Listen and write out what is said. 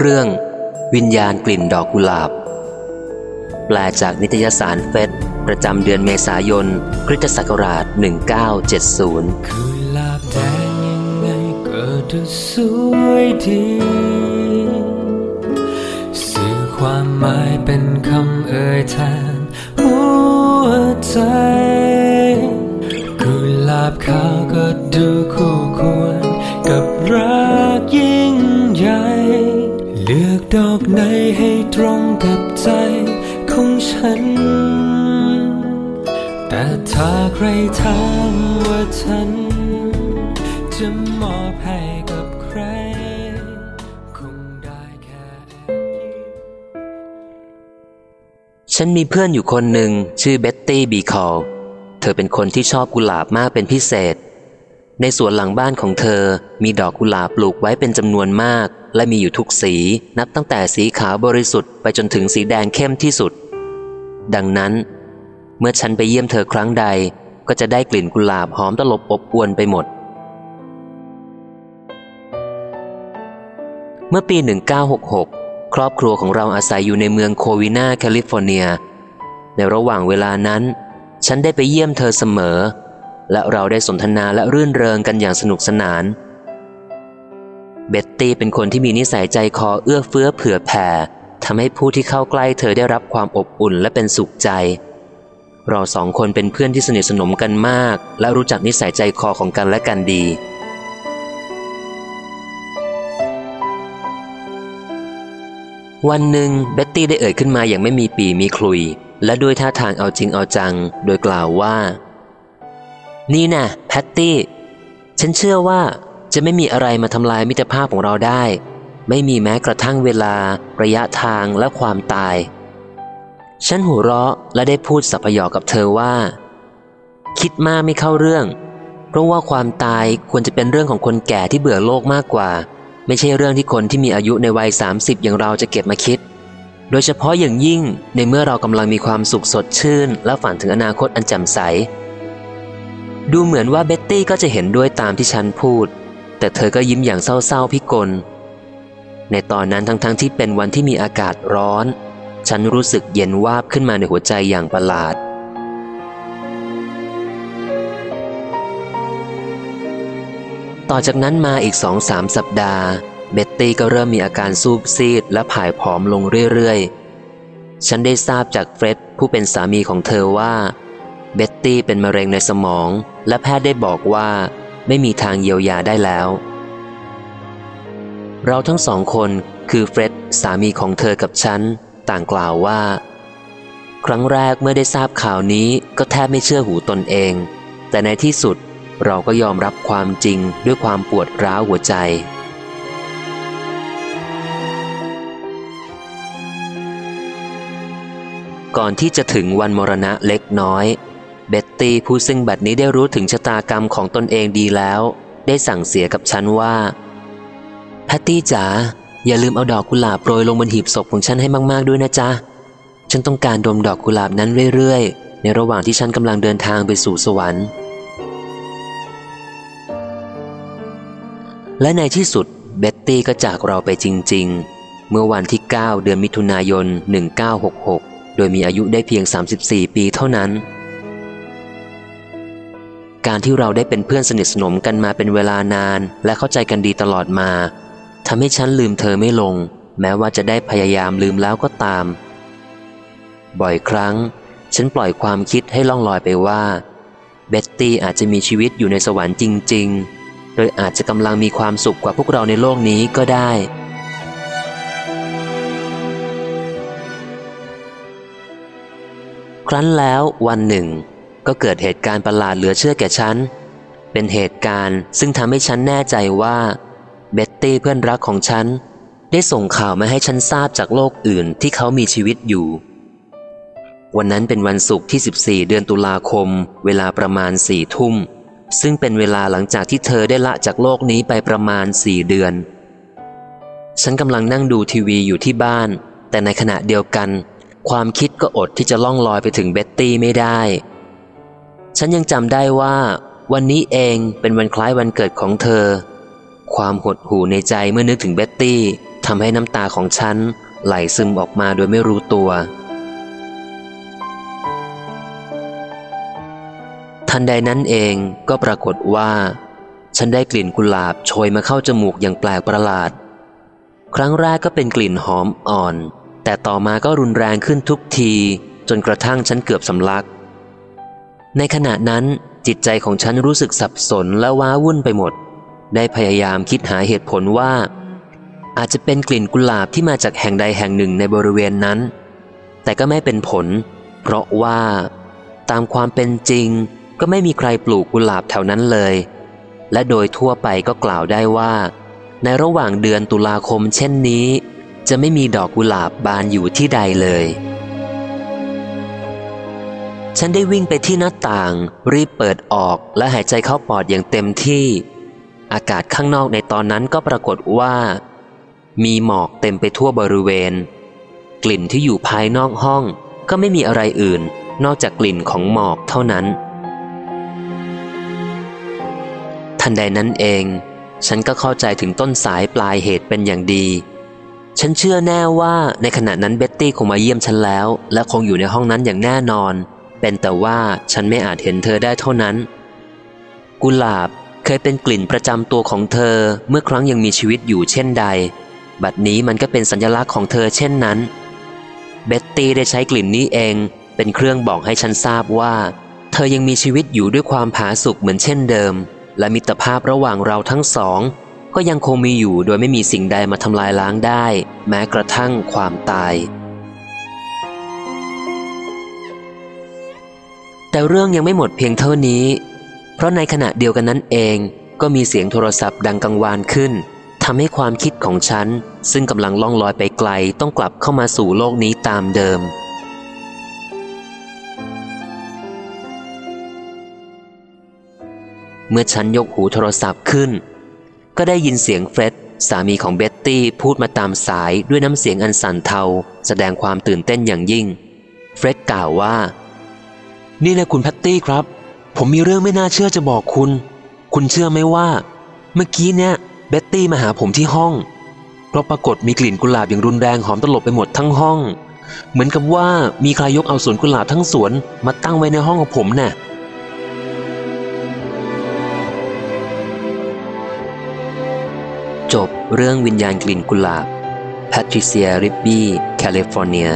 เรื่องวิญญาณกลิ่นดอกกุหลาบ แปลจากนิตยสารเฟสประจำเดือนเมษายนคริสตศักราช 1970กุหลาบแดงยังไงก็ดูสวยดีสื่อความหมายเป็นคำเอ่ยแทนหัวใจกุหลาบขาวก็ดู ดอกไหนให้ตรงกับใจของฉัน แต่ถ้าใครถามว่าฉัน จะมอบให้กับใคร คงได้แค่แอฉันมีเพื่อนอยู่คนหนึ่งชื่อเบ็ตตี้บีคอลเธอเป็นคนที่ชอบกุหลาบมากเป็นพิเศษ ในสวนหลังบ้านของเธอมีดอกกุหลาบปลูกไว้เป็นจำนวนมาก และมีอยู่ทุกสีนับตั้งแต่สีขาวบริสุทธิ์ไปจนถึงสีแดงเข้มที่สุด ดังนั้น เมื่อฉันไปเยี่ยมเธอครั้งใด ก็จะได้กลิ่นกุหลาบหอมตลบอบอวนไปหมด เมื่อปี 1966 ครอบครัวของเราอาศัยอยู่ในเมืองโควินาแคลิฟอร์เนีย ในระหว่างเวลานั้น ฉันได้ไปเยี่ยมเธอเสมอ และเราได้สนทนาและรื่นเริงกันอย่างสนุกสนาน เบ็ตตี้เป็นคนที่มีนิสัยใจคอเอื้อเฟื้อเผื่อแผ่ทำให้ผู้ที่เข้าใกล้เธอได้รับความอบอุ่นและเป็นสุขใจ เราสองคนเป็นเพื่อนที่สนิทสนมกันมาก และรู้จักนิสัยใจคอของกันและกันดีวันหนึ่งเบ็ตตี้ได้เอ่ยขึ้นมาอย่างไม่มีปี่มีขลุ่ย และด้วยท่าทางเอาจริงเอาจัง โดยกล่าวว่า นี่นะแพตตี้ ฉันเชื่อว่าจะไม่มีอะไรมาทำลายมิตรภาพของเราได้ ไม่มีแม้กระทั่งเวลา ระยะทางและความตาย ฉันหัวเราะและได้พูดสัพยอกกับเธอว่า คิดมากไม่เข้าเรื่อง เพราะว่าความตายควรจะเป็นเรื่องของคนแก่ที่เบื่อโลกมากกว่า ไม่ใช่เรื่องที่คนที่มีอายุในวัย 30 อย่างเราจะเก็บมาคิด โดยเฉพาะอย่างยิ่งในเมื่อเรากำลังมีความสุขสดชื่น และฝันถึงอนาคตอันแจ่มใส ดูเหมือนว่าเบ็ตตี้ก็จะเห็นด้วยตามที่ฉันพูด แต่เธอก็ยิ้มอย่างเศร้าๆพิกล ในตอนนั้นทั้งๆทที่เป็นวันที่มีอากาศร้อน ฉันรู้สึกเย็นวาบขึ้นมาในหัวใจอย่างประหลาด ต่อจากนั้นมาอีกสองสามสัปดาห์ เบ็ตตี้ก็เริ่มมีอาการซูบซีดและผายผอมลงเรื่อยๆ ฉันได้ทราบจากเฟร็ดผู้เป็นสามีของเธอว่า เบ็ตตี้เป็นมะเร็งในสมอง และแพทย์ได้บอกว่าไม่มีทางเยียวยาได้แล้ว เราทั้งสองคนคือเฟร็ดสามีของเธอกับฉัน ต่างกล่าวว่า ครั้งแรกเมื่อได้ทราบข่าวนี้ก็แทบไม่เชื่อหูตนเอง แต่ในที่สุดเราก็ยอมรับความจริงด้วยความปวดร้าวหัวใจก่อนที่จะถึงวันมรณะเล็กน้อย เบ็ตตี้ผู้ซึ่งบัดนี้ได้รู้ถึงชะตากรรมของตนเองดีแล้ว ได้สั่งเสียกับฉันว่าแพตตี้จ๋าอย่าลืมเอาดอกกุหลาบโปรยลงบนหีบศพของฉันให้มาก ๆ ด้วยนะจ๊ะ ฉันต้องการดมดอกกุหลาบนั้นเรื่อย ๆ ในระหว่างที่ฉันกำลังเดินทางไปสู่สวรรค์ และในที่สุดเบ็ตตี้ก็จากเราไปจริง ๆ เมื่อวันที่ 9 เดือนมิถุนายน 1966 โดยมีอายุได้เพียง 34 ปีเท่านั้น การที่เราได้เป็นเพื่อนสนิทสนมกันมาเป็นเวลานาน และเข้าใจกันดีตลอดมาทำให้ฉันลืมเธอไม่ลง แม้ว่าจะได้พยายามลืมแล้วก็ตาม บ่อยครั้ง ฉันปล่อยความคิดให้ล่องลอยไปว่า เบ็ตตี้อาจจะมีชีวิตอยู่ในสวรรค์จริง ๆ โดยอาจจะกำลังมีความสุขกว่าพวกเราในโลกนี้ก็ได้ ครั้นแล้ววันหนึ่ง ก็เกิดเหตุการณ์ประหลาดเหลือเชื่อแก่ฉัน เป็นเหตุการณ์ซึ่งทำให้ฉันแน่ใจว่าเบ็ตตี้เพื่อนรักของฉัน ได้ส่งข่าวมาให้ฉันทราบจากโลกอื่นที่เขามีชีวิตอยู่ วันนั้นเป็นวันศุกร์ที่ 14 เดือนตุลาคม เวลาประมาณสี่ทุ่ม ซึ่งเป็นเวลาหลังจากที่เธอได้ละจากโลกนี้ไปประมาณสี่เดือน ฉันกำลังนั่งดูทีวีอยู่ที่บ้าน แต่ในขณะเดียวกัน ความคิดก็อดที่จะล่องลอยไปถึงเบ็ตตี้ไม่ได้ ฉันยังจำได้ว่า วันนี้เองเป็นวันคล้ายวันเกิดของเธอ ความหดหู่ในใจเมื่อนึกถึงเบ็ตตี้ทำให้น้ำตาของฉันไหลซึมออกมาโดยไม่รู้ตัว ทันใดนั้นเองก็ปรากฏว่า ฉันได้กลิ่นกุหลาบโชยมาเข้าจมูกอย่างแปลกประหลาด ครั้งแรกก็เป็นกลิ่นหอมอ่อน แต่ต่อมาก็รุนแรงขึ้นทุกที จนกระทั่งฉันเกือบสำลัก ในขณะนั้นจิตใจของฉันรู้สึกสับสนและว้าวุ่นไปหมด ได้พยายามคิดหาเหตุผลว่า อาจจะเป็นกลิ่นกุหลาบที่มาจากแห่งใดแห่งหนึ่งในบริเวณนั้น แต่ก็ไม่เป็นผล เพราะว่า ตามความเป็นจริง ก็ไม่มีใครปลูกกุหลาบแถวนั้นเลย และโดยทั่วไปก็กล่าวได้ว่า ในระหว่างเดือนตุลาคมเช่นนี้ จะไม่มีดอกกุหลาบบานอยู่ที่ใดเลย ฉันได้วิ่งไปที่หน้าต่าง รีบเปิดออกและหายใจเข้าปอดอย่างเต็มที่ อากาศข้างนอกในตอนนั้นก็ปรากฏว่า มีหมอกเต็มไปทั่วบริเวณ กลิ่นที่อยู่ภายนอกห้องก็ไม่มีอะไรอื่น นอกจากกลิ่นของหมอกเท่านั้น ทันใดนั้นเอง ฉันก็เข้าใจถึงต้นสายปลายเหตุเป็นอย่างดี ฉันเชื่อแน่ว่าในขณะนั้นเบ็ตตี้คงมาเยี่ยมฉันแล้ว และคงอยู่ในห้องนั้นอย่างแน่นอน เป็นแต่ว่าฉันไม่อาจเห็นเธอได้เท่านั้น กุหลาบเคยเป็นกลิ่นประจำตัวของเธอเมื่อครั้งยังมีชีวิตอยู่เช่นใด บัดนี้มันก็เป็นสัญลักษณ์ของเธอเช่นนั้น เบ็ตตี้ได้ใช้กลิ่นนี้เอง เป็นเครื่องบอกให้ฉันทราบว่า เธอยังมีชีวิตอยู่ด้วยความผาสุกเหมือนเช่นเดิม และมิตรภาพระหว่างเราทั้งสอง ก็ยังคงมีอยู่โดยไม่มีสิ่งใดมาทำลายล้างได้ แม้กระทั่งความตาย แต่เรื่องยังไม่หมดเพียงเท่านี้ เพราะในขณะเดียวกันนั้นเองก็มีเสียงโทรศัพท์ดังกังวานขึ้นทำให้ความคิดของฉัน ซึ่งกำลังล่องลอยไปไกลต้องกลับเข้ามาสู่โลกนี้ตามเดิม เมื่อฉันยกหูโทรศัพท์ขึ้น ก็ได้ยินเสียงเฟร็ดสามีของเบ็ตตี้พูดมาตามสายด้วยน้ำเสียงอันสั่นเทา แสดงความตื่นเต้นอย่างยิ่ง เฟร็ดกล่าวว่า นี่นะคุณแพตตี้ครับ ผมมีเรื่องไม่น่าเชื่อจะบอกคุณ คุณเชื่อไหมว่า เมื่อกี้เนี่ยเบ็ตตี้มาหาผมที่ห้อง เพราะปรากฏมีกลิ่นกุหลาบอย่างรุนแรงหอมตลบไปหมดทั้งห้อง เหมือนกับว่ามีใครยกเอาสวนกุหลาบทั้งสวนมาตั้งไว้ในห้องของผมน่ะจบเรื่องวิญญาณกลิ่นกุหลาบแพทริเซียริบบี้แคลิฟอร์เนีย